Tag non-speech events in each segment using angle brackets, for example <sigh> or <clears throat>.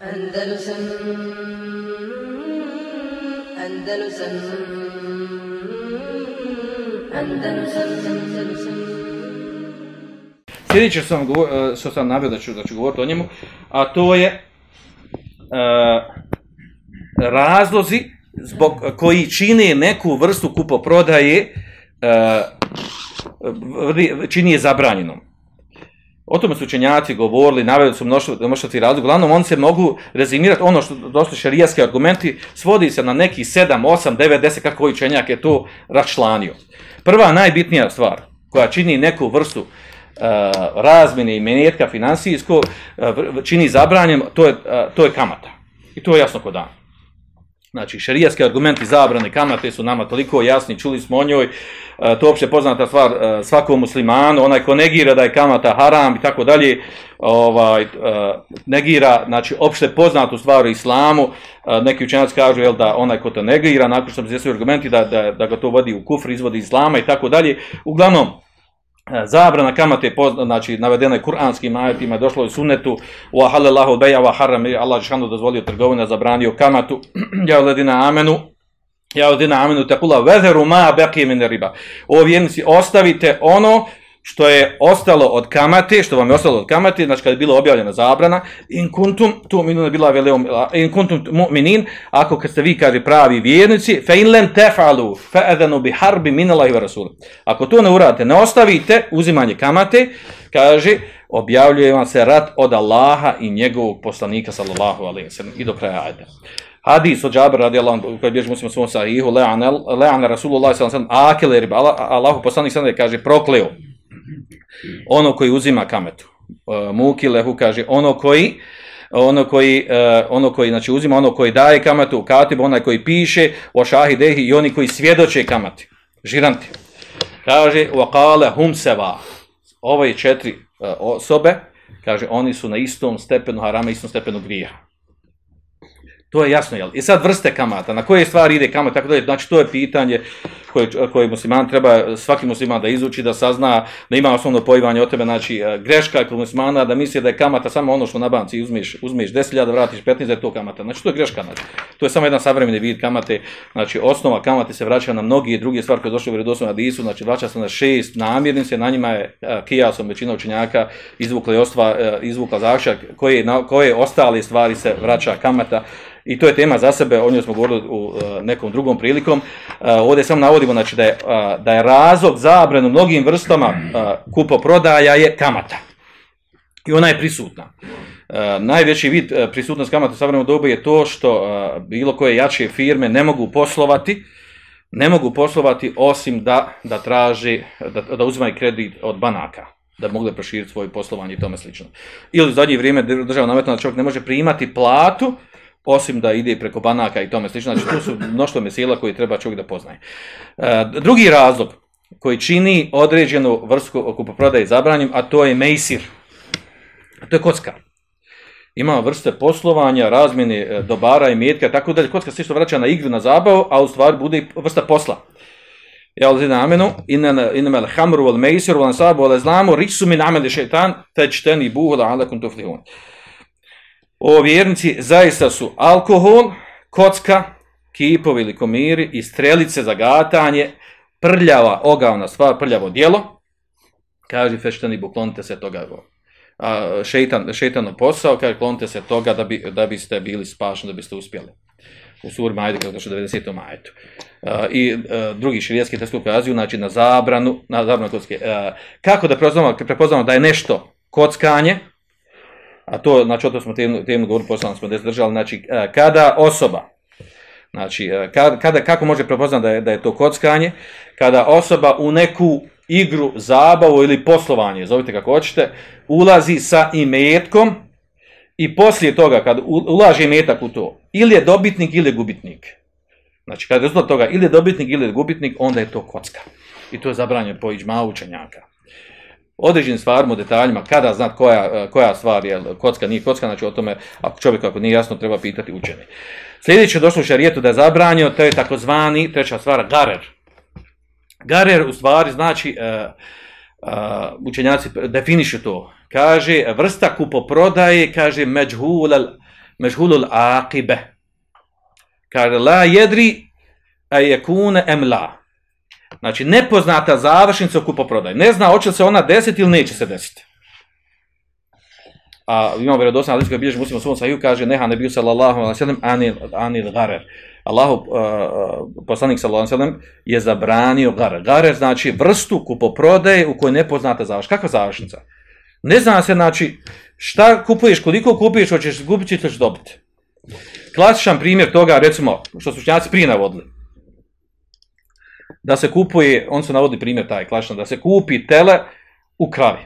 Andalusam Sljedeće što sam, govor- e, što sam naveo da ću, da ću govoriti o njemu, a to je e, razlozi zbog koji čine neku vrstu kupoprodaje vri- čini je zabranjenom. O tome su učenjaci govorili, naveli su mnoštvo razloga. Uglavnom, oni se mogu rezimirati, ono što došli šarijaski argumenti, svodi se na neki 7, 8, 9, 10, kako koji učenjak je to račlanio. Prva najbitnija stvar koja čini neku vrstu uh, razmjene i metka financijsko, uh, vr- čini zabranjem, to je, uh, to je kamata. I to je jasno kod dana. Znači, šerijatski argumenti zabrane kamate su nama toliko jasni, čuli smo o njoj, e, to je opće poznata stvar e, svakom muslimanu, onaj ko negira da je kamata haram i tako dalje, ovaj, e, negira, znači, opšte poznatu stvar u islamu, neki učenjaci kažu jel, da onaj ko to negira, nakon što se argumenti da, da, da ga to vodi u kufr, izvodi iz islama i tako dalje, uglavnom, Zabrana kamate je pozna, znači navedena je kuranskim ajetima, došlo je u sunnetu wa halallahu beja wa haram Allah džšanu dozvolio trgovinu, zabranio kamatu. <clears throat> ja ledina amenu ja ledina amenu tekula vezeru ma baqi min riba. O vjernici ostavite ono što je ostalo od kamate, što vam je ostalo od kamate, znači kad je bilo objavljena zabrana, in kuntum tu minuna bila veleum, in kuntum mu'minin, ako kad ste vi kaže pravi vjernici, fa in lem tefalu, fa adanu bi harbi min Allahi wa rasul. Ako to ne uradite, ne ostavite uzimanje kamate, kaže, objavljuje vam se rat od Allaha i njegovog poslanika sallallahu alejhi ve sellem i do kraja ajeta. Hadis od Džabra radijallahu anhu koji bježi muslim svom sahihu le'an le'an Rasulullah sallallahu alejhi ve sellem akele riba Allah, Allahu poslanik sallallahu kaže prokleo ono koji uzima kametu. Uh, mukilehu kaže ono koji ono koji uh, ono koji znači uzima ono koji daje kamatu katib onaj koji piše o šahidehi i oni koji svjedoče kamati žiranti kaže wa qala hum seva ove četiri uh, osobe kaže oni su na istom stepenu harama istom stepenu grijeha To je jasno, jel? I sad vrste kamata, na koje stvari ide kamat, tako dalje, znači to je pitanje koje, koje musliman treba, svaki musliman da izuči, da sazna, da ima osnovno pojivanje o tebe, znači e, greška kod muslimana da misli da je kamata samo ono što na banci uzmeš, uzmeš 10.000, vratiš 15, da je to kamata. Znači to je greška, znači. To je samo jedan savremeni vid kamate, znači osnova kamate se vraća na mnogi druge stvari koje došle u vjerodostojnom hadisu, znači vraća se na šest namirnice, na njima je uh, kijasom većina učenjaka izvukla i ostva, uh, izvukla zašak, koje, na, koje ostale stvari se vraća kamata, I to je tema za sebe, o njoj smo govorili u uh, nekom drugom prilikom. Uh, ovdje samo navodimo znači, da, je, uh, da je razlog zabran u mnogim vrstama kupoprodaja je kamata. I ona je prisutna. Najveći vid prisutnost kamata u savremenom dobu je to što bilo koje jače firme ne mogu poslovati, ne mogu poslovati osim da, da traži, da, da uzimaju kredit od banaka da mogli proširiti svoje poslovanje i tome slično. Ili u zadnje vrijeme država nametna da čovjek ne može primati platu, osim da ide preko banaka i tome slično. Znači, tu su mnoštvo mesela koji treba čovjek da poznaje. E, drugi razlog koji čini određenu vrstu kupoprodaje zabranjem, a to je mejsir. To je kocka. Ima vrste poslovanja, razmjene e, dobara i metka, tako dalje. Kocka se što vraća na igru, na zabavu, a u stvari bude vrsta posla. Ja li namenu, inna mel hamru wal mejsir wal nasabu wal islamu, risu min ameli šeitan, teđteni buhu la alakum tuflihun. O vjernici, zaista su alkohol, kocka, kipovi ili komiri i strelice za gatanje, prljava, ogavna stvar, prljavo dijelo, kaže feštani bu, klonite se toga. A, šeitan, šeitanov posao, kaže klonite se toga da, bi, da biste bili spašni, da biste uspjeli. U suri Majde, kada došlo 90. majetu. I a, drugi širijetski tekst ukazuju, znači na zabranu, na zabranu kocke. A, kako da prepoznamo, prepoznamo da je nešto kockanje, a to, znači, o to smo temu, temu govorili, poslano smo držali, znači, kada osoba, znači, kada, kada, kako može prepoznati da je, da je to kockanje, kada osoba u neku igru, zabavu ili poslovanje, zovite kako hoćete, ulazi sa imetkom i poslije toga, kad ulaže imetak u to, ili je dobitnik ili je gubitnik. Znači, kada je toga ili je dobitnik ili je gubitnik, onda je to kocka. I to je zabranjeno po iđma učenjaka određenim stvarima, detaljima, kada znat koja, koja stvar je kocka, nije kocka, znači o tome, ako čovjek ako nije jasno, treba pitati učeni. Sljedeće došlo u šarijetu da je zabranio, to je takozvani, treća stvar, garer. Garer u stvari znači, uh, uh, učenjaci definišu to, kaže vrsta kupoprodaje, kaže međhul, mežhulul aqibe. Kaže, la jedri a je kune em la. Znači, nepoznata završnica u kupoprodaji. Ne zna hoće li se ona desiti ili neće se desiti. A imamo vjerodostojno hadis koji bilježi muslim u svom sahiju, kaže neha ne bio sallallahu alejhi ve sellem anil anil garer. Allahu uh, poslanik sallallahu sellem je zabranio garer. Garer znači vrstu kupoprodaje u kojoj nepoznata završnica. Kakva završnica? Ne zna se znači šta kupuješ, koliko kupuješ, hoćeš izgubiti ili ćeš dobiti. Klasičan primjer toga, recimo, što su učenjaci prije navodili. Da se kupuje, on se navodi primjer taj klasičan, da se kupi tele u kravi.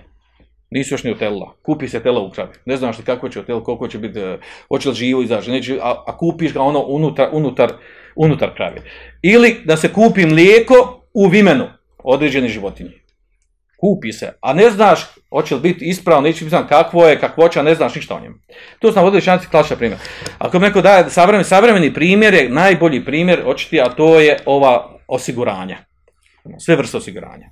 Nisu još ni utelila. Kupi se tela u kravi. Ne znaš li kako će otel, koliko će biti, eh, hoće li živo izaći, neće, a, a kupiš ga ono unutar, unutar, unutar kravi. Ili da se kupi mlijeko u vimenu određene životinje. Kupi se, a ne znaš hoće li biti ispravno, neće biti kakvo je, kakvoća, ne znaš ništa o njemu. To su navodili šanci klasičan primjer. Ako mi neko daje savremeni, savremeni primjer je najbolji primjer, očiti, a to je ova osiguranja. Sve vrste osiguranja.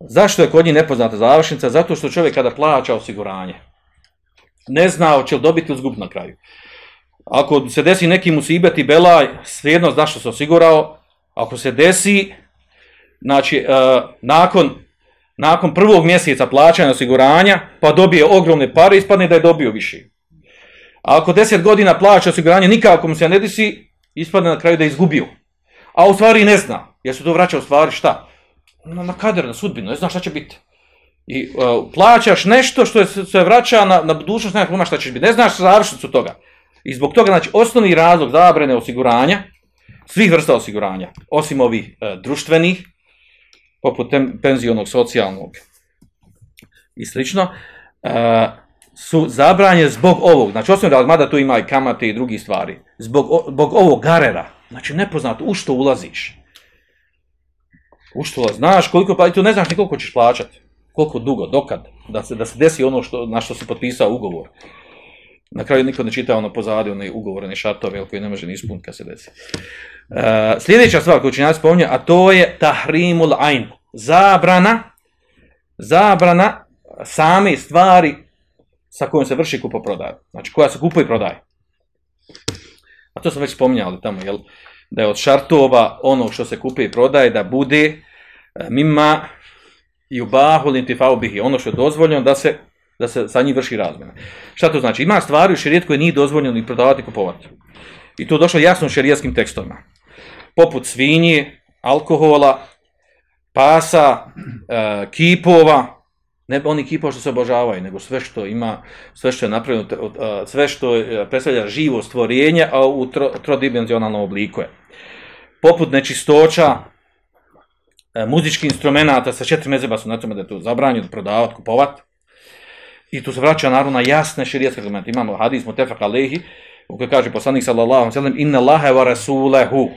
Zašto je kod njih nepoznata završnica? Zato što čovjek kada plaća osiguranje, ne zna hoće li dobiti zgubiti na kraju. Ako se desi neki musibet i belaj, svejedno zna što se osigurao. Ako se desi, znači, uh, nakon, nakon prvog mjeseca plaćanja osiguranja, pa dobije ogromne pare, ispadne da je dobio više. A ako deset godina plaća osiguranje, nikako mu se ne desi, ispadne na kraju da je izgubio. A u stvari ne zna, jer se to vraća u stvari šta? na, na kader, na sudbinu, ne znaš šta će biti. I uh, plaćaš nešto što je, se vraća na, na budućnost, nema šta će biti. Ne znaš završnicu toga. I zbog toga, znači, osnovni razlog zabrane osiguranja, svih vrsta osiguranja, osim ovih uh, društvenih, poput tem, penzionog, socijalnog i slično, uh, su zabranje zbog ovog. Znači, osnovni razlog, mada tu ima i kamate i drugi stvari, zbog, zbog ovog garera, znači, nepoznato, u što ulaziš. Uštula, znaš koliko, pa i tu ne znaš ni koliko ćeš plaćati. Koliko dugo, dokad, da se, da se desi ono što, na što si potpisao ugovor. Na kraju niko ne čita ono pozadi, one ugovore, ne šartove, koji ne može ni ispuniti kad se desi. Uh, sljedeća stvar koju učinjaci spominje, a to je tahrimul ain. Zabrana, zabrana same stvari sa kojom se vrši kupoprodaja. Znači koja se kupuje i prodaje. A to smo već spominjali tamo, jel? da je od šartova ono što se kupuje i prodaje da bude e, mima i u bahu bihi, ono što je dozvoljeno da se, da se sa njih vrši razmjena. Šta to znači? Ima stvari u šerijet koje nije dozvoljeno ni prodavati i kupovati. I to došlo jasno u šerijatskim tekstovima. Poput svinje, alkohola, pasa, e, kipova, ne oni kipova što se obožavaju, nego sve što ima, sve što je napravljeno, sve što predstavlja živo stvorenje, a u tro, trodimenzionalnom obliku je poput nečistoća, e, muzičkih instrumenta sa četiri mezeba su na tome da je to zabranjeno prodavati, kupovati. I tu se vraća naravno na jasne širijetske argumente. Imamo hadis Mutefak Alehi, u kojoj kaže poslanik sallallahu sallam, inna Allahe wa rasulehu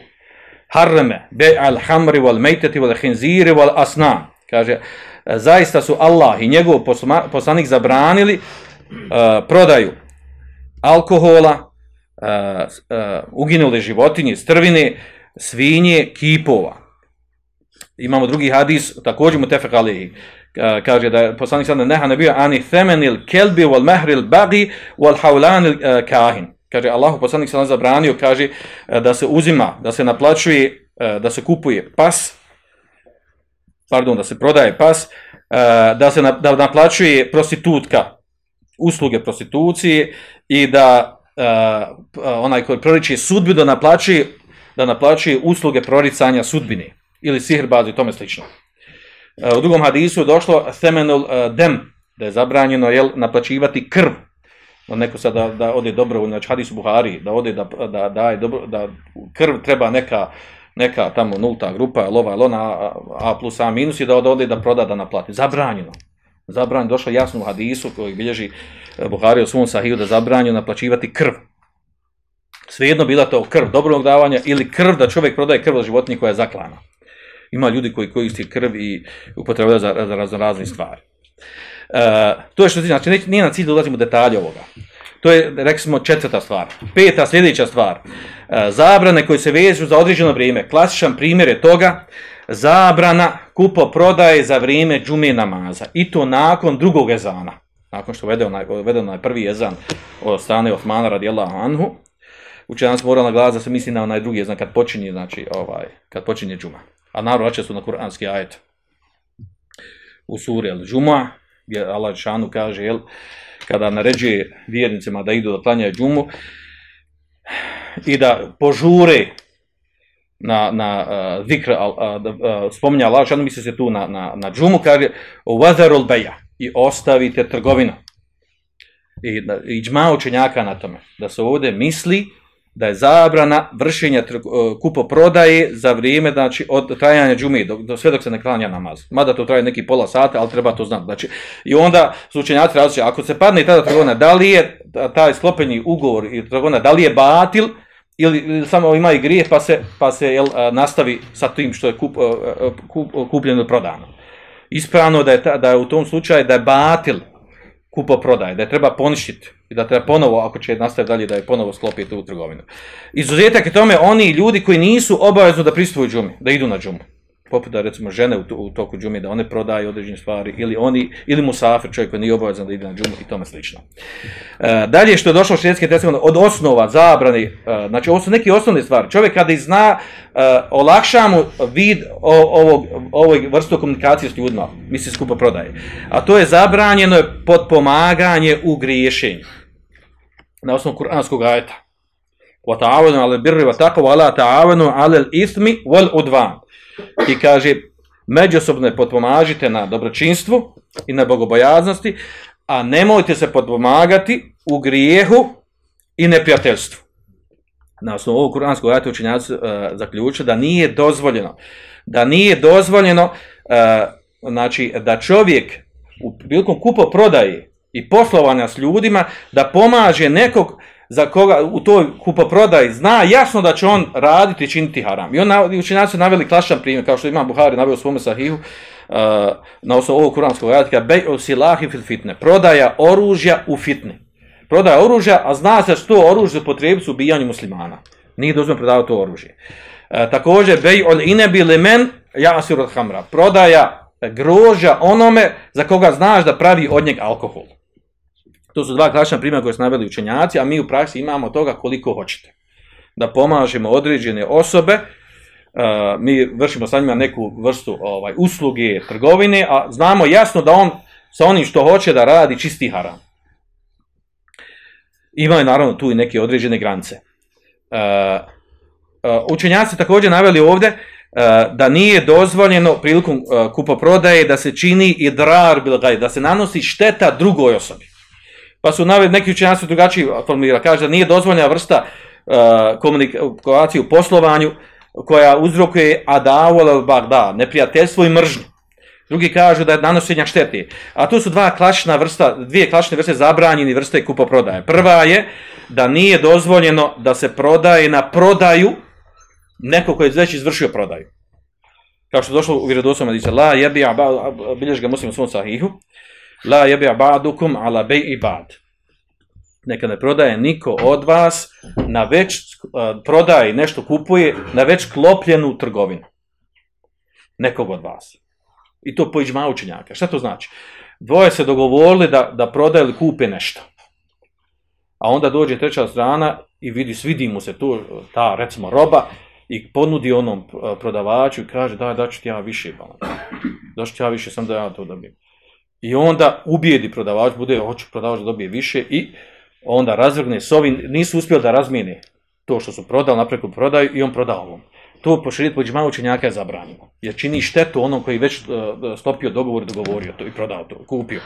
harreme be al hamri wal mejteti wal hinziri wal asna. Kaže, zaista su Allah i njegov poslanik zabranili uh, prodaju alkohola, uh, uginule životinje, strvine, svinje kipova. Imamo drugi hadis, također mu tefek alihi, kaže da je poslanik sada neha ne bio ani themenil kelbi wal mehril bagi wal haulanil kahin. Kaže, Allah poslanik sada zabranio, kaže da se uzima, da se naplaćuje, da se kupuje pas, pardon, da se prodaje pas, uh, da se na, da naplaćuje prostitutka, usluge prostitucije i da uh, onaj koji proriči sudbi da naplaćuje da naplaćuje usluge proricanja sudbine ili sihrbazi i tome slično. E, u drugom hadisu je došlo themenul e, dem, da je zabranjeno jel, naplaćivati krv. Neko sad da, ode dobro, znači hadisu Buhari, da ode da, da, da, je dobro, da krv treba neka, neka tamo nulta grupa, lova, lona, A plus A minus i da ode da proda da naplati. Zabranjeno. Zabranjeno, došlo jasno u hadisu koji bilježi e, Buhari u svom sahiju da zabranjeno naplaćivati krv svejedno bila to krv dobrog davanja ili krv da čovjek prodaje krv od životinje koja je zaklana. Ima ljudi koji koristi krv i upotrebljaju za, za razno razne stvari. E, to je što znači, nije na cilj da ulazimo u detalje ovoga. To je, rekli četvrta stvar. Peta, sljedeća stvar. E, zabrane koje se vežu za određeno vrijeme. Klasičan primjer je toga, zabrana kupo prodaje za vrijeme džume namaza. I to nakon drugog ezana. nakon što vede onaj, onaj prvi jezan od strane Osmana radijallahu anhu, učenjaci morali naglasiti da se misli na onaj drugi jezan kad počinje, znači, ovaj, kad počinje džuma. A naravno su na kuranski ajet. U suri El Džuma, gdje Allah Šanu kaže, jel, kada naređuje vjernicima da idu da klanjaju džumu i da požure na, na uh, zikr, uh, uh, spominja Allah, šanu misli se tu na, na, na džumu, kaže vazarul beja i ostavite trgovinu. I, i džma učenjaka na tome, da se ovdje misli da je zabrana vršenja uh, kupoprodaje za vrijeme znači, od trajanja džume, do, do, sve dok se ne klanja namaz. Mada to traje neki pola sata, ali treba to znati. Znači, I onda su učenjaci različiti, ako se padne i tada trgovina, da li je taj sklopeni ugovor i trgovina, da li je batil, ili, samo ima i grijeh pa se, pa se jel, a, nastavi sa tim što je kup, a, kup, kupljeno prodano. Ispravno da je, ta, da je u tom slučaju da je batil kupo prodaje, da je treba poništiti i da treba ponovo, ako će nastaviti dalje, da je ponovo sklopiti u trgovinu. Izuzetak je tome oni ljudi koji nisu obavezno da pristupuju džumi, da idu na džumu. Poput da recimo žene u, u toku džumi, da one prodaju određene stvari, ili oni, ili musafir, čovjek koji nije obavezan da ide na džumu i tome slično. E, dalje što je došlo šrijetske testovine od osnova zabrani, e, znači ovo su neke osnovne stvari. Čovjek kada ih zna, e, olakša vid o, ovog, ovog vrstu komunikacije s ljudima, misli skupo prodaje. A to je zabranjeno je potpomaganje u griješenju. Na osnovu kuranskog ajeta. Wa ta'awanu 'alal birri wa taqwa wa la ta'awanu I kaže međusobno potpomažite na dobročinstvu i na bogobojaznosti, a nemojte se potpomagati u grijehu i neprijateljstvu. Na osnovu ovog kuranskog ajeta učenjaci uh, zaključuju da nije dozvoljeno da nije dozvoljeno uh, znači da čovjek u prilikom kupo prodaje i poslovanja s ljudima da pomaže nekog za koga u toj kupoprodaji zna jasno da će on raditi i činiti haram. I on navodi, učenjaci su naveli klašan primjer, kao što ima Buhari naveo u svome sahihu, uh, na osnovu ovog kuranskog ajatka, bej silahi fil fitne, prodaja oružja u fitne. Prodaja oružja, a zna se što oružje potrebi su ubijanju muslimana. Nije dozvoljeno prodavati to oružje. E, također, bej ol inebi limen jasir od hamra. Prodaja grožja onome za koga znaš da pravi od njeg alkohol. To su dva klasična primjera koje su naveli učenjaci, a mi u praksi imamo toga koliko hoćete. Da pomažemo određene osobe, uh, mi vršimo sa njima neku vrstu ovaj usluge, trgovine, a znamo jasno da on sa onim što hoće da radi čisti haram. Imaju naravno tu i neke određene granice. Uh, uh, učenjaci također naveli ovdje da nije dozvoljeno prilikom kupoprodaje da se čini i drar bilgaj, da se nanosi šteta drugoj osobi. Pa su naveli neki učenjaci drugačiji formulira, kaže da nije dozvoljena vrsta uh, komunikacije u poslovanju koja uzrokuje adavol bagda, neprijateljstvo i mržnju. Drugi kažu da je nanošenja štete. A tu su dva klasična vrsta, dvije klasične vrste zabranjeni vrste kupoprodaje. Prva je da nije dozvoljeno da se prodaje na prodaju neko koji je već izvršio prodaju. Kao što je došlo u vjerodostojnom hadisu, la jebi bilješ ga muslim u svom sahihu, la jebi ba'dukum ala bej'i ba'd. Neka ne prodaje niko od vas na već uh, prodaje nešto kupuje na već klopljenu trgovinu. Nekog od vas. I to po iđma učenjaka. Šta to znači? Dvoje se dogovorili da, da prodaju ili kupe nešto. A onda dođe treća strana i vidi, svidi mu se tu ta, recimo, roba i ponudi onom prodavaču i kaže, daj, daću ti ja više, daću ti ja više, sam da ja to dobijem. I onda ubijedi prodavač, bude, hoće prodavač da dobije više i onda razvrgne s ovim, nisu uspjeli da razmijene to što su prodali, napreku prodaju i on prodao ovom. To po širit po džma učenjaka je zabranjeno. Jer čini štetu onom koji već uh, stopio dogovor, dogovorio to i prodao to, kupio.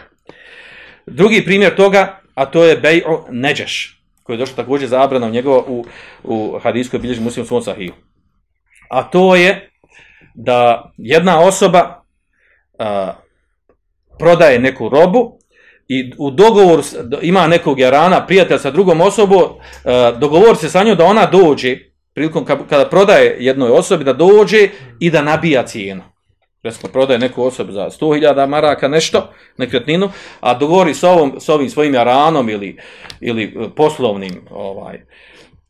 Drugi primjer toga, a to je Bej'o Neđeš, koji je došlo također zabrano njegovo u, u hadijskoj bilježi muslim svom sahiju. A to je da jedna osoba prodaje neku robu i u dogovoru ima nekog jarana, prijatelja sa drugom osobom, dogovor se sa njom da ona dođe, prilikom kada prodaje jednoj osobi, da dođe i da nabija cijenu. Recimo, prodaje neku osobu za 100.000 maraka nešto, nekretninu, a dogovori s, ovom, s ovim svojim jaranom ili, ili poslovnim ovaj,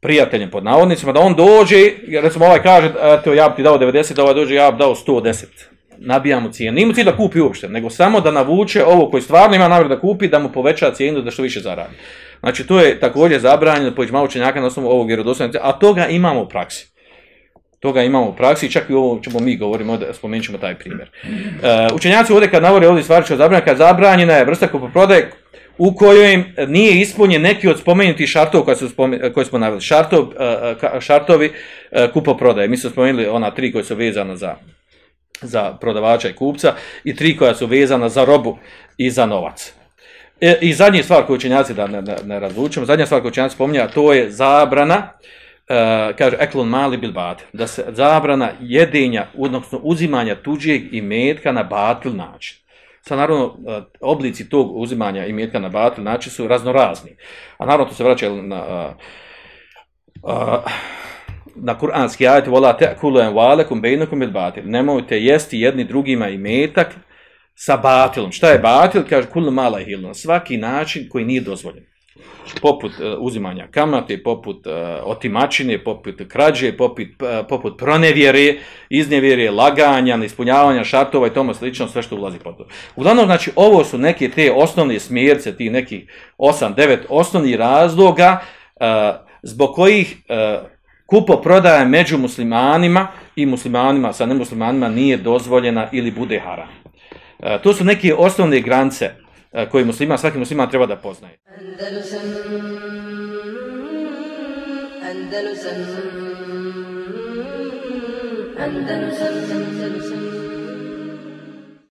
prijateljem pod navodnicima, da on dođe, recimo ovaj kaže, eto, ja bi ti dao 90, ovaj dođe, ja bi dao 110 nabijamo cijenu. Nije mu cilj da kupi uopšte, nego samo da navuče ovo koji stvarno ima namjer da kupi, da mu poveća cijenu da što više zaradi. Znači to je također zabranjeno po malo učenjaka na osnovu ovog vjerodostojnog, a toga imamo u praksi. Toga imamo u praksi, čak i ovo ćemo mi govorimo, spomenut ćemo taj primjer. Uh, učenjaci ovdje kad navore ovdje stvari što je zabranjena, kad zabranjena je vrsta kupoprodaje u kojoj nije ispunjen neki od spomenutih šartova koje, su spomen, smo naveli. Šartov, uh, šartovi uh, kupoprodaje. Mi smo spomenuli ona tri koje su vezana za, za prodavača i kupca i tri koja su vezana za robu i za novac. E, I zadnja stvar koju učenjaci, da ne, ne, ne razlučimo, zadnja stvar koju učenjaci spominja, to je zabrana, uh, kaže eklon mali bil bat, da se zabrana jedenja, odnosno uzimanja tuđeg imetka na batil način. Sad naravno, uh, oblici tog uzimanja imetka na batil način su raznorazni. A naravno to se vraća na... Uh, uh, na kuranski ajet vola ta'kulu amwalakum bainakum bil batil. Nemojte jesti jedni drugima imetak sa batilom. Šta je batil? Kaže kullu mala hilna. Svaki način koji nije dozvoljen. Poput uh, uzimanja kamate, poput uh, otimačine, poput krađe, poput, uh, poput pronevjere, iznevjere, laganja, neispunjavanja šartova i tome slično, sve što ulazi pod to. Uglavnom, znači, ovo su neke te osnovne smjerce, ti neki 8-9 osnovnih razloga zbog kojih kupo prodaja među muslimanima i muslimanima sa nemuslimanima nije dozvoljena ili bude haram. E, to su neke osnovne granice e, koje muslima, svaki musliman treba da poznaje. Andalusam Andalusam Andalusam